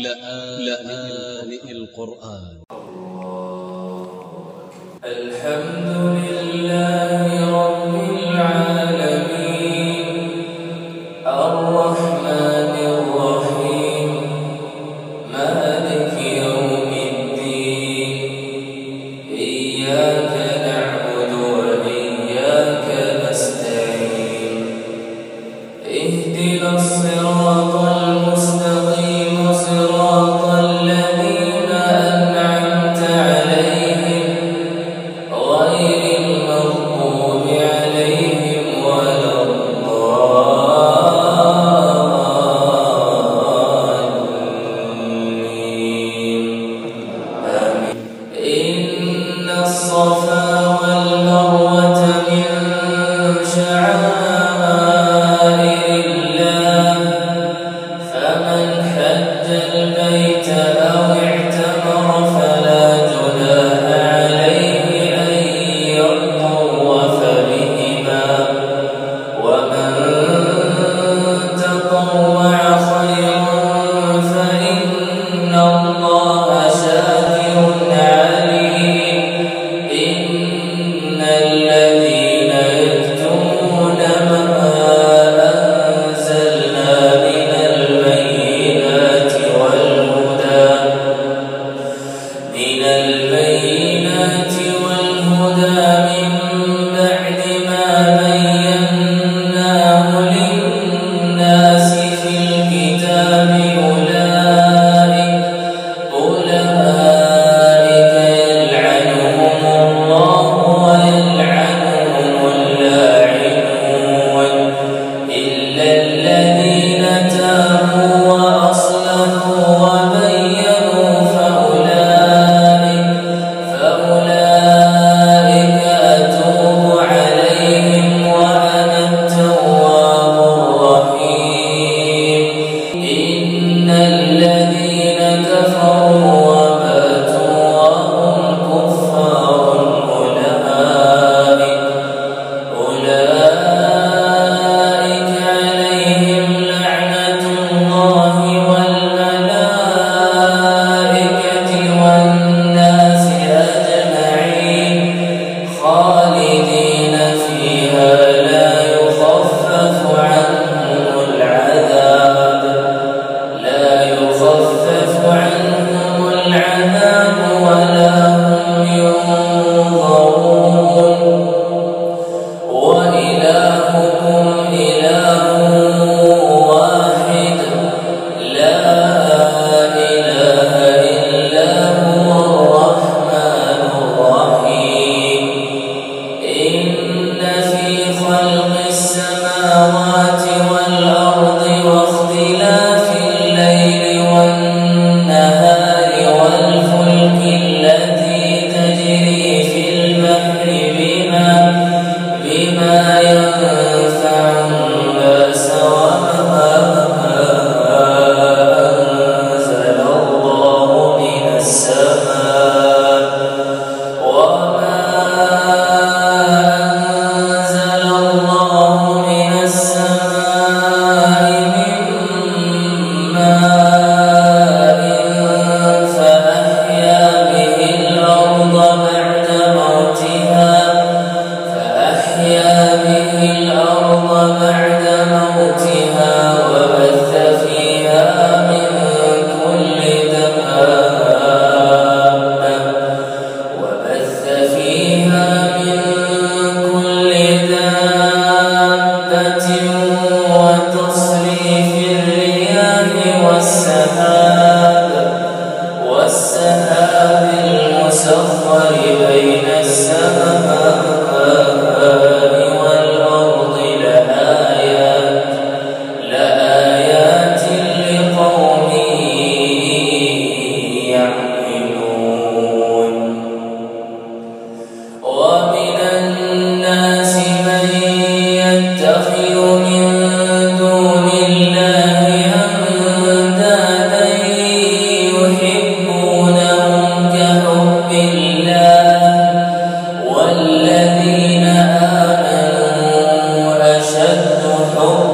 لآن القرآن. الحمد لله خالدين أن حب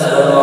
That's